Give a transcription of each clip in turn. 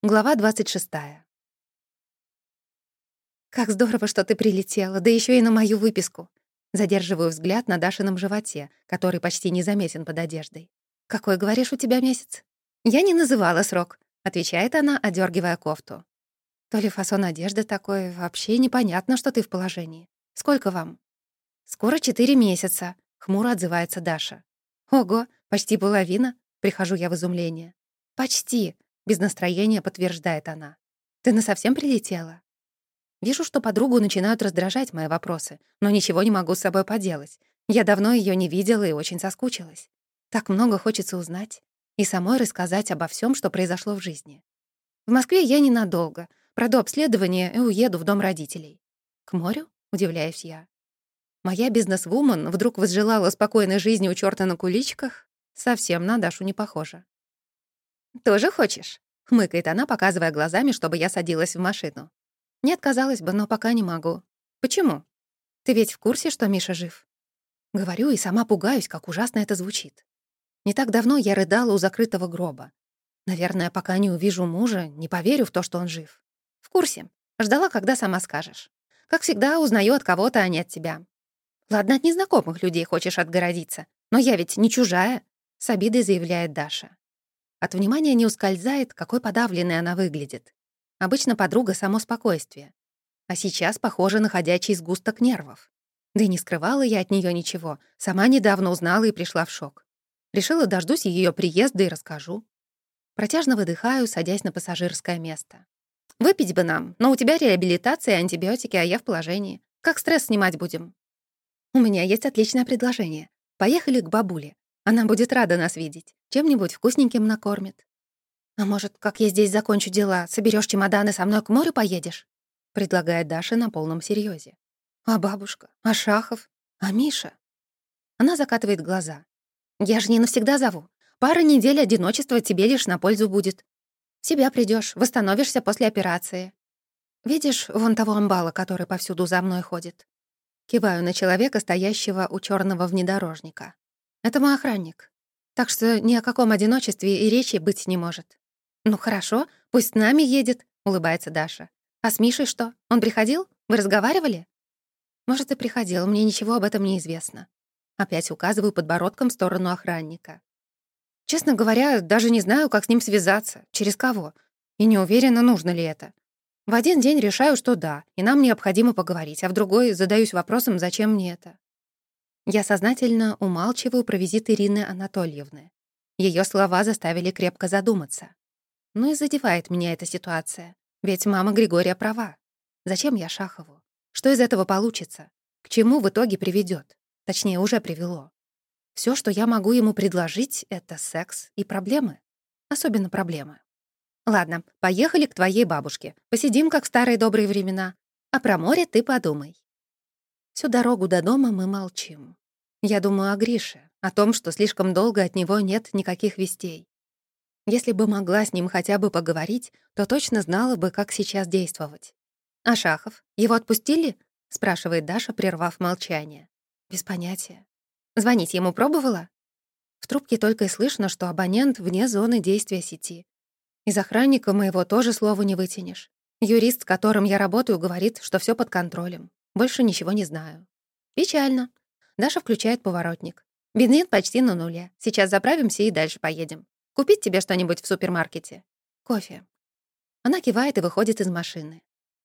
Глава 26. «Как здорово, что ты прилетела, да еще и на мою выписку!» Задерживаю взгляд на Дашином животе, который почти не заметен под одеждой. «Какой, говоришь, у тебя месяц?» «Я не называла срок», — отвечает она, одергивая кофту. «То ли фасон одежды такой, вообще непонятно, что ты в положении. Сколько вам?» «Скоро четыре месяца», — хмуро отзывается Даша. «Ого, почти половина», — прихожу я в изумление. «Почти», без настроения подтверждает она. «Ты насовсем прилетела?» Вижу, что подругу начинают раздражать мои вопросы, но ничего не могу с собой поделать. Я давно ее не видела и очень соскучилась. Так много хочется узнать и самой рассказать обо всем, что произошло в жизни. В Москве я ненадолго. Пройду обследование и уеду в дом родителей. К морю? Удивляюсь я. Моя бизнес-вумен вдруг возжелала спокойной жизни у чёрта на куличках? Совсем на Дашу не похожа. «Тоже хочешь?» — хмыкает она, показывая глазами, чтобы я садилась в машину. «Не отказалась бы, но пока не могу». «Почему? Ты ведь в курсе, что Миша жив?» Говорю и сама пугаюсь, как ужасно это звучит. Не так давно я рыдала у закрытого гроба. Наверное, пока не увижу мужа, не поверю в то, что он жив. В курсе. Ждала, когда сама скажешь. Как всегда, узнаю от кого-то, а не от тебя. Ладно, от незнакомых людей хочешь отгородиться. Но я ведь не чужая, — с обидой заявляет Даша. От внимания не ускользает, какой подавленной она выглядит. Обычно подруга — само спокойствие. А сейчас похоже на ходячий сгусток нервов. Да и не скрывала я от нее ничего. Сама недавно узнала и пришла в шок. Решила, дождусь ее приезда и расскажу. Протяжно выдыхаю, садясь на пассажирское место. «Выпить бы нам, но у тебя реабилитация и антибиотики, а я в положении. Как стресс снимать будем?» «У меня есть отличное предложение. Поехали к бабуле. Она будет рада нас видеть. Чем-нибудь вкусненьким накормит. «А может, как я здесь закончу дела, соберешь чемоданы, со мной к морю поедешь?» предлагает Даша на полном серьезе. «А бабушка? А Шахов? А Миша?» Она закатывает глаза. «Я же не навсегда зову. Пара недель одиночества тебе лишь на пользу будет. В себя придешь, восстановишься после операции. Видишь вон того амбала, который повсюду за мной ходит?» Киваю на человека, стоящего у черного внедорожника. Это мой охранник. Так что ни о каком одиночестве и речи быть не может. «Ну хорошо, пусть с нами едет», — улыбается Даша. «А с Мишей что? Он приходил? Вы разговаривали?» «Может, и приходил, мне ничего об этом не известно». Опять указываю подбородком в сторону охранника. «Честно говоря, даже не знаю, как с ним связаться, через кого, и не уверена, нужно ли это. В один день решаю, что да, и нам необходимо поговорить, а в другой задаюсь вопросом, зачем мне это. Я сознательно умалчиваю про визит Ирины Анатольевны. Ее слова заставили крепко задуматься. Ну и задевает меня эта ситуация. Ведь мама Григория права. Зачем я Шахову? Что из этого получится? К чему в итоге приведет? Точнее, уже привело. Все, что я могу ему предложить, — это секс и проблемы. Особенно проблемы. Ладно, поехали к твоей бабушке. Посидим, как в старые добрые времена. А про море ты подумай. Всю дорогу до дома мы молчим. Я думаю о Грише, о том, что слишком долго от него нет никаких вестей. Если бы могла с ним хотя бы поговорить, то точно знала бы, как сейчас действовать. «А Шахов? Его отпустили?» — спрашивает Даша, прервав молчание. «Без понятия. Звонить ему пробовала?» В трубке только и слышно, что абонент вне зоны действия сети. Из охранника моего тоже слова не вытянешь. Юрист, с которым я работаю, говорит, что все под контролем. Больше ничего не знаю. Печально. Даша включает поворотник. Бензин почти на нуле. Сейчас заправимся и дальше поедем. Купить тебе что-нибудь в супермаркете? Кофе. Она кивает и выходит из машины.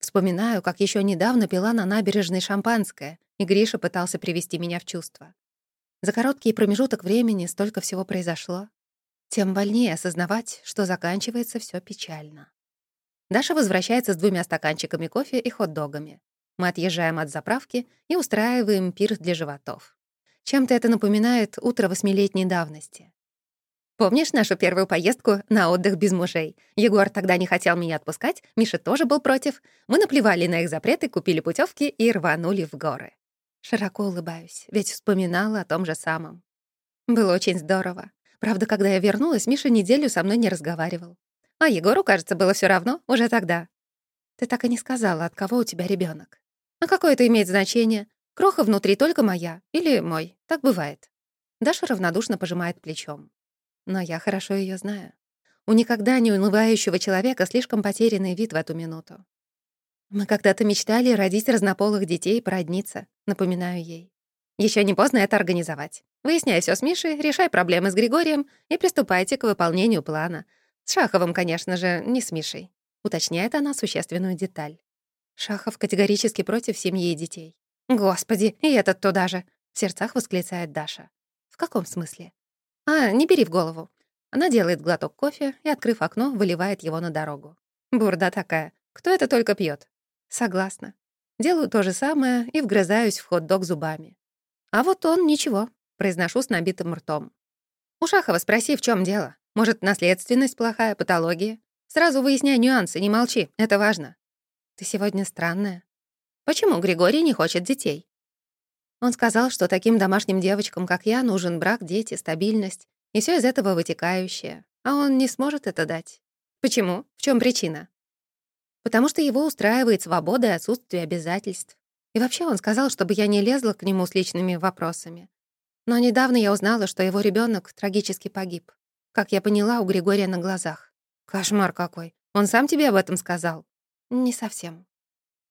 Вспоминаю, как еще недавно пила на набережной шампанское, и Гриша пытался привести меня в чувство. За короткий промежуток времени столько всего произошло. Тем больнее осознавать, что заканчивается все печально. Даша возвращается с двумя стаканчиками кофе и хот-догами. Мы отъезжаем от заправки и устраиваем пир для животов. Чем-то это напоминает утро восьмилетней давности. Помнишь нашу первую поездку на отдых без мужей? Егор тогда не хотел меня отпускать, Миша тоже был против. Мы наплевали на их запреты, купили путевки и рванули в горы. Широко улыбаюсь, ведь вспоминала о том же самом. Было очень здорово. Правда, когда я вернулась, Миша неделю со мной не разговаривал. А Егору, кажется, было все равно уже тогда. Ты так и не сказала, от кого у тебя ребенок. А какое это имеет значение? Кроха внутри только моя или мой. Так бывает. Даша равнодушно пожимает плечом. Но я хорошо ее знаю. У никогда не унывающего человека слишком потерянный вид в эту минуту. «Мы когда-то мечтали родить разнополых детей и породниться», — напоминаю ей. Еще не поздно это организовать. Выясняй все с Мишей, решай проблемы с Григорием и приступайте к выполнению плана. С Шаховым, конечно же, не с Мишей. Уточняет она существенную деталь. Шахов категорически против семьи и детей. «Господи, и этот туда же!» — в сердцах восклицает Даша. «В каком смысле?» «А, не бери в голову». Она делает глоток кофе и, открыв окно, выливает его на дорогу. Бурда такая. Кто это только пьет? Согласна. Делаю то же самое и вгрызаюсь в хот-дог зубами. А вот он ничего, произношу с набитым ртом. У Шахова спроси, в чем дело. Может, наследственность плохая, патология? Сразу выясняй нюансы, не молчи, это важно. Ты сегодня странная. Почему Григорий не хочет детей? Он сказал, что таким домашним девочкам, как я, нужен брак, дети, стабильность и все из этого вытекающее, а он не сможет это дать. Почему? В чем причина? Потому что его устраивает свобода и отсутствие обязательств. И вообще он сказал, чтобы я не лезла к нему с личными вопросами. Но недавно я узнала, что его ребенок трагически погиб. Как я поняла, у Григория на глазах. Кошмар какой. Он сам тебе об этом сказал? Не совсем.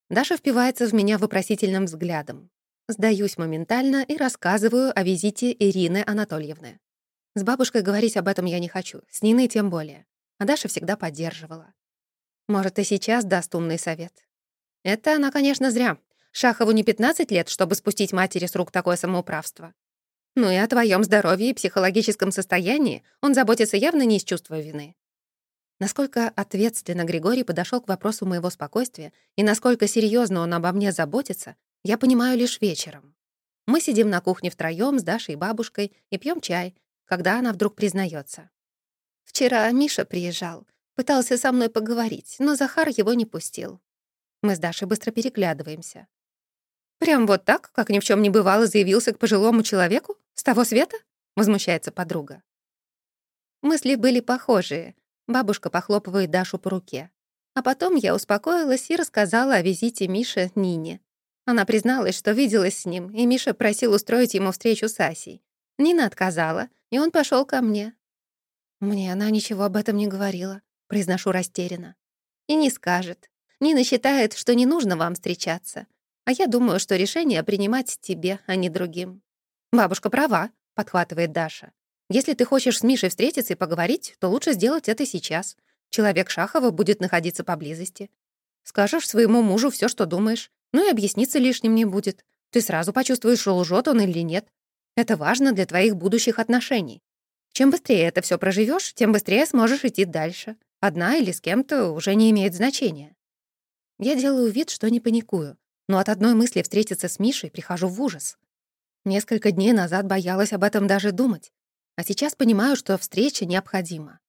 Даша впивается в меня вопросительным взглядом. Сдаюсь моментально и рассказываю о визите Ирины Анатольевны. С бабушкой говорить об этом я не хочу, с Ниной тем более. А Даша всегда поддерживала. Может, и сейчас даст умный совет. Это она, конечно, зря. Шахову не 15 лет, чтобы спустить матери с рук такое самоуправство. Ну и о твоем здоровье и психологическом состоянии он заботится явно не из чувства вины. Насколько ответственно Григорий подошел к вопросу моего спокойствия и насколько серьезно он обо мне заботится, я понимаю лишь вечером. Мы сидим на кухне втроем с Дашей и бабушкой и пьем чай, когда она вдруг признается. «Вчера Миша приезжал, пытался со мной поговорить, но Захар его не пустил». Мы с Дашей быстро переглядываемся. «Прям вот так, как ни в чем не бывало, заявился к пожилому человеку? С того света?» — возмущается подруга. Мысли были похожие. Бабушка похлопывает Дашу по руке. А потом я успокоилась и рассказала о визите Миши Нине. Она призналась, что виделась с ним, и Миша просил устроить ему встречу с Асей. Нина отказала, и он пошел ко мне. Мне она ничего об этом не говорила, произношу растерянно. И не скажет. Нина считает, что не нужно вам встречаться. А я думаю, что решение принимать тебе, а не другим. «Бабушка права», — подхватывает Даша. «Если ты хочешь с Мишей встретиться и поговорить, то лучше сделать это сейчас. Человек Шахова будет находиться поблизости. Скажешь своему мужу все, что думаешь, ну и объясниться лишним не будет. Ты сразу почувствуешь, лжет он или нет. Это важно для твоих будущих отношений. Чем быстрее это все проживешь, тем быстрее сможешь идти дальше. Одна или с кем-то уже не имеет значения. Я делаю вид, что не паникую, но от одной мысли встретиться с Мишей прихожу в ужас. Несколько дней назад боялась об этом даже думать, а сейчас понимаю, что встреча необходима.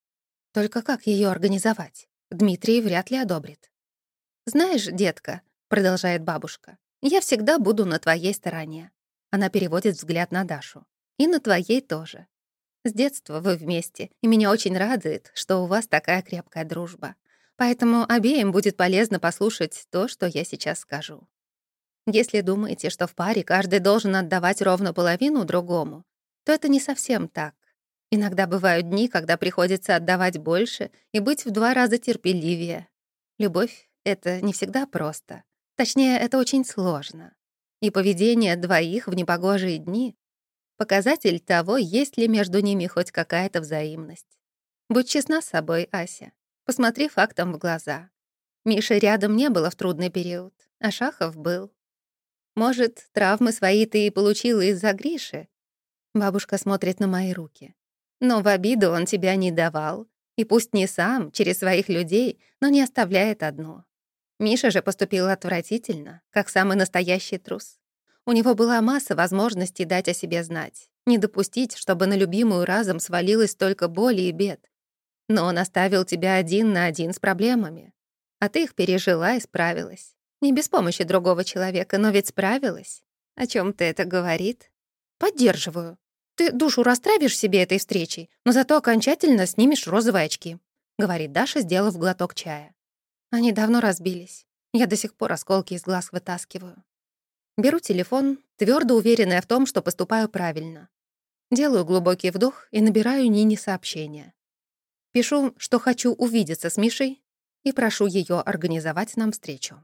Только как ее организовать? Дмитрий вряд ли одобрит. «Знаешь, детка», — продолжает бабушка, «я всегда буду на твоей стороне». Она переводит взгляд на Дашу. «И на твоей тоже. С детства вы вместе, и меня очень радует, что у вас такая крепкая дружба. Поэтому обеим будет полезно послушать то, что я сейчас скажу. Если думаете, что в паре каждый должен отдавать ровно половину другому, то это не совсем так. Иногда бывают дни, когда приходится отдавать больше и быть в два раза терпеливее. Любовь — это не всегда просто. Точнее, это очень сложно. И поведение двоих в непогожие дни — показатель того, есть ли между ними хоть какая-то взаимность. Будь честна с собой, Ася. Посмотри фактом в глаза. Миши рядом не было в трудный период, а Шахов был. Может, травмы свои ты и получила из-за Гриши? Бабушка смотрит на мои руки. Но в обиду он тебя не давал. И пусть не сам, через своих людей, но не оставляет одну. Миша же поступил отвратительно, как самый настоящий трус. У него была масса возможностей дать о себе знать, не допустить, чтобы на любимую разом свалилось столько боли и бед. Но он оставил тебя один на один с проблемами. А ты их пережила и справилась. Не без помощи другого человека, но ведь справилась. О чем ты это говорит? Поддерживаю. Ты душу расстраиваешь себе этой встречей, но зато окончательно снимешь розовые очки, говорит Даша, сделав глоток чая. Они давно разбились. Я до сих пор осколки из глаз вытаскиваю. Беру телефон, твердо уверенная в том, что поступаю правильно. Делаю глубокий вдох и набираю Нине сообщение. Пишу, что хочу увидеться с Мишей и прошу ее организовать нам встречу.